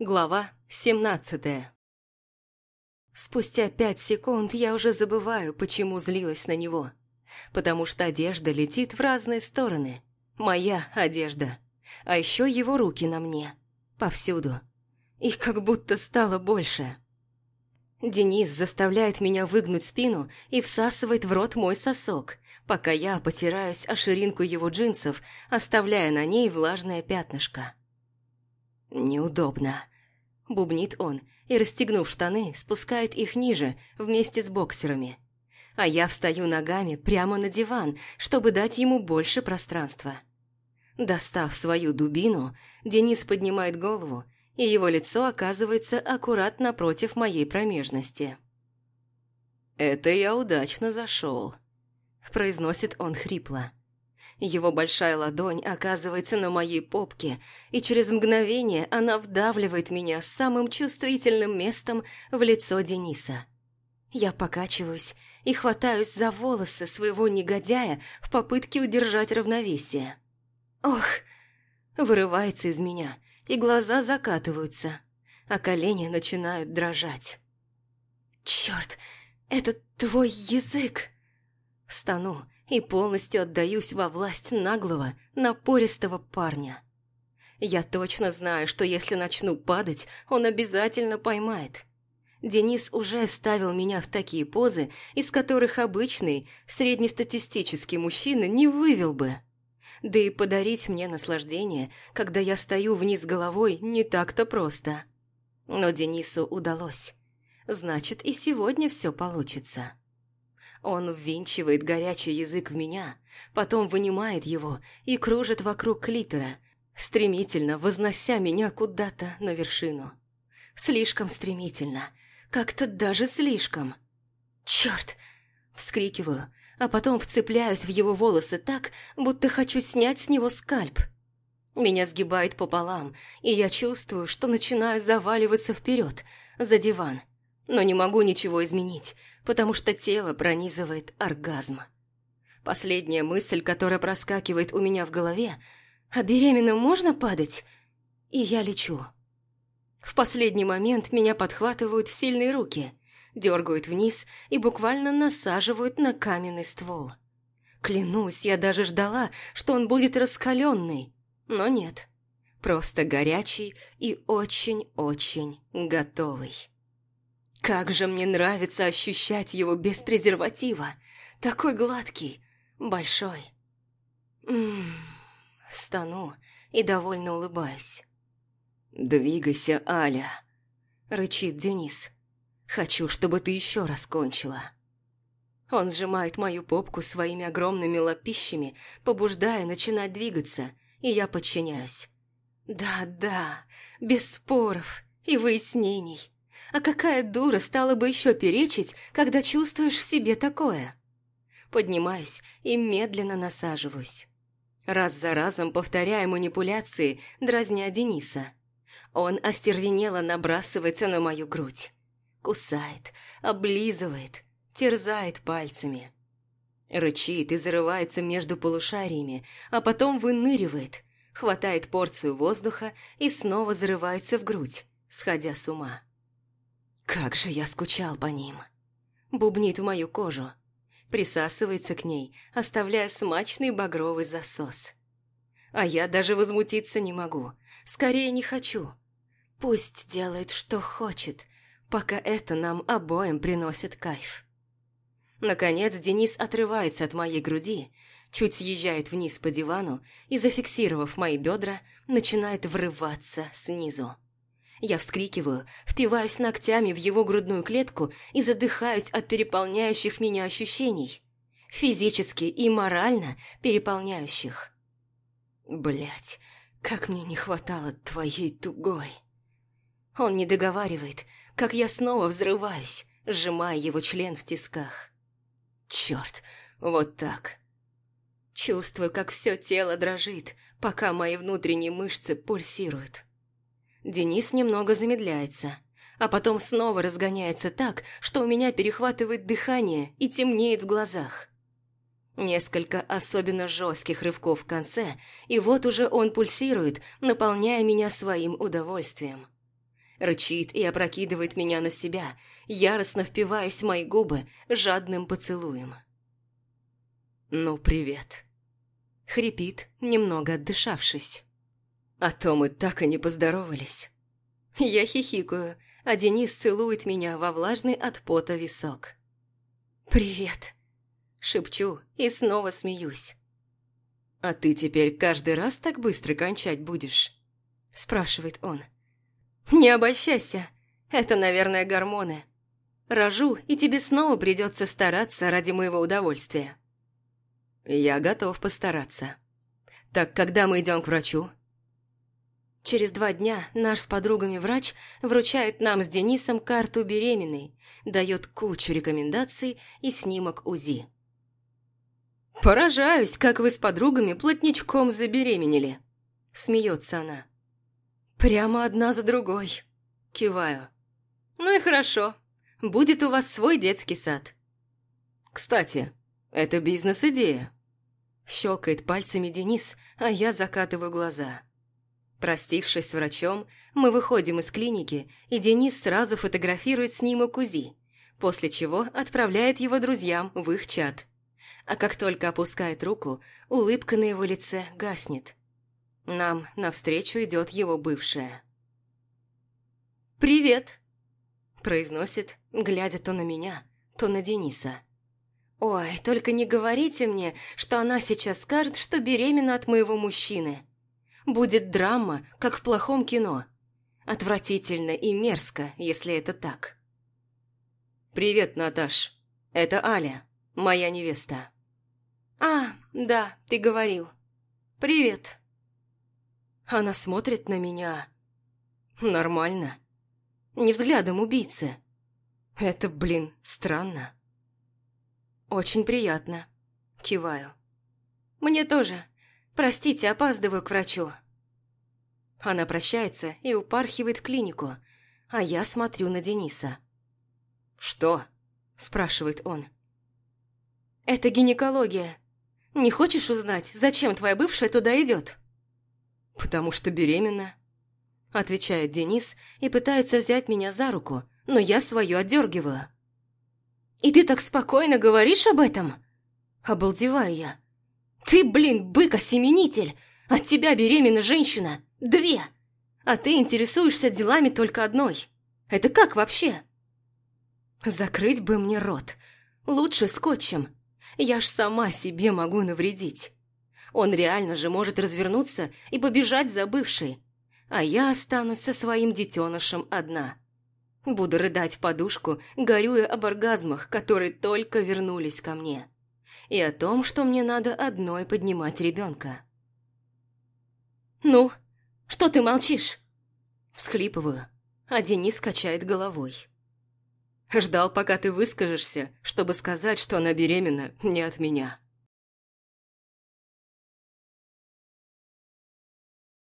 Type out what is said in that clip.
Глава 17 Спустя пять секунд я уже забываю, почему злилась на него. Потому что одежда летит в разные стороны. Моя одежда. А еще его руки на мне. Повсюду. Их как будто стало больше. Денис заставляет меня выгнуть спину и всасывает в рот мой сосок, пока я потираюсь о ширинку его джинсов, оставляя на ней влажное пятнышко. «Неудобно», – бубнит он и, расстегнув штаны, спускает их ниже вместе с боксерами. А я встаю ногами прямо на диван, чтобы дать ему больше пространства. Достав свою дубину, Денис поднимает голову, и его лицо оказывается аккуратно напротив моей промежности. «Это я удачно зашел», – произносит он хрипло. Его большая ладонь оказывается на моей попке, и через мгновение она вдавливает меня самым чувствительным местом в лицо Дениса. Я покачиваюсь и хватаюсь за волосы своего негодяя в попытке удержать равновесие. Ох! Вырывается из меня, и глаза закатываются, а колени начинают дрожать. «Черт, это твой язык!» Стану и полностью отдаюсь во власть наглого, напористого парня. Я точно знаю, что если начну падать, он обязательно поймает. Денис уже ставил меня в такие позы, из которых обычный, среднестатистический мужчина не вывел бы. Да и подарить мне наслаждение, когда я стою вниз головой, не так-то просто. Но Денису удалось. Значит, и сегодня все получится. Он ввинчивает горячий язык в меня, потом вынимает его и кружит вокруг клитора, стремительно вознося меня куда-то на вершину. Слишком стремительно, как-то даже слишком. «Черт!» – вскрикиваю, а потом вцепляюсь в его волосы так, будто хочу снять с него скальп. Меня сгибает пополам, и я чувствую, что начинаю заваливаться вперед, за диван. Но не могу ничего изменить – потому что тело пронизывает оргазм. Последняя мысль, которая проскакивает у меня в голове «А беременным можно падать?» И я лечу. В последний момент меня подхватывают сильные руки, дергают вниз и буквально насаживают на каменный ствол. Клянусь, я даже ждала, что он будет раскаленный, но нет, просто горячий и очень-очень готовый. Как же мне нравится ощущать его без презерватива. Такой гладкий, большой. Ммм, стану и довольно улыбаюсь. «Двигайся, Аля», — рычит Денис. «Хочу, чтобы ты еще раз кончила». Он сжимает мою попку своими огромными лапищами, побуждая начинать двигаться, и я подчиняюсь. «Да, да, без споров и выяснений». А какая дура стала бы еще перечить, когда чувствуешь в себе такое? Поднимаюсь и медленно насаживаюсь. Раз за разом повторяя манипуляции, дразня Дениса. Он остервенело набрасывается на мою грудь. Кусает, облизывает, терзает пальцами. Рычит и зарывается между полушариями, а потом выныривает, хватает порцию воздуха и снова зарывается в грудь, сходя с ума. Как же я скучал по ним. Бубнит в мою кожу. Присасывается к ней, оставляя смачный багровый засос. А я даже возмутиться не могу. Скорее не хочу. Пусть делает, что хочет, пока это нам обоим приносит кайф. Наконец Денис отрывается от моей груди, чуть съезжает вниз по дивану и, зафиксировав мои бедра, начинает врываться снизу. Я вскрикиваю, впиваюсь ногтями в его грудную клетку и задыхаюсь от переполняющих меня ощущений. Физически и морально переполняющих. Блять, как мне не хватало твоей тугой. Он не договаривает, как я снова взрываюсь, сжимая его член в тисках. Черт, вот так. Чувствую, как все тело дрожит, пока мои внутренние мышцы пульсируют. Денис немного замедляется, а потом снова разгоняется так, что у меня перехватывает дыхание и темнеет в глазах. Несколько особенно жестких рывков в конце, и вот уже он пульсирует, наполняя меня своим удовольствием. рычит и опрокидывает меня на себя, яростно впиваясь в мои губы жадным поцелуем. «Ну, привет», — хрипит, немного отдышавшись. А то мы так и не поздоровались. Я хихикаю, а Денис целует меня во влажный от пота висок. «Привет», — шепчу и снова смеюсь. «А ты теперь каждый раз так быстро кончать будешь?» – спрашивает он. «Не обольщайся, это, наверное, гормоны. Рожу, и тебе снова придется стараться ради моего удовольствия». «Я готов постараться. Так когда мы идем к врачу?» Через два дня наш с подругами врач вручает нам с Денисом карту беременной, дает кучу рекомендаций и снимок УЗИ. «Поражаюсь, как вы с подругами плотничком забеременели!» Смеется она. «Прямо одна за другой!» Киваю. «Ну и хорошо. Будет у вас свой детский сад». «Кстати, это бизнес-идея!» Щелкает пальцами Денис, а я закатываю глаза. Простившись с врачом, мы выходим из клиники, и Денис сразу фотографирует снимок УЗИ, после чего отправляет его друзьям в их чат. А как только опускает руку, улыбка на его лице гаснет. Нам навстречу идет его бывшая. «Привет!» – произносит, глядя то на меня, то на Дениса. «Ой, только не говорите мне, что она сейчас скажет, что беременна от моего мужчины!» Будет драма, как в плохом кино. Отвратительно и мерзко, если это так. «Привет, Наташ. Это Аля, моя невеста». «А, да, ты говорил. Привет». Она смотрит на меня. Нормально. Не взглядом убийцы. Это, блин, странно. Очень приятно. Киваю. Мне тоже. «Простите, опаздываю к врачу». Она прощается и упархивает в клинику, а я смотрю на Дениса. «Что?» – спрашивает он. «Это гинекология. Не хочешь узнать, зачем твоя бывшая туда идет?» «Потому что беременна», – отвечает Денис и пытается взять меня за руку, но я свою отдергиваю. «И ты так спокойно говоришь об этом?» Обалдеваю я. «Ты, блин, бык-осеменитель! От тебя беременна женщина! Две! А ты интересуешься делами только одной! Это как вообще?» «Закрыть бы мне рот! Лучше скотчем! Я ж сама себе могу навредить! Он реально же может развернуться и побежать за бывшей, а я останусь со своим детенышем одна!» Буду рыдать в подушку, горюя об оргазмах, которые только вернулись ко мне и о том, что мне надо одной поднимать ребенка. «Ну, что ты молчишь?» Всхлипываю, а Денис качает головой. Ждал, пока ты выскажешься, чтобы сказать, что она беременна не от меня.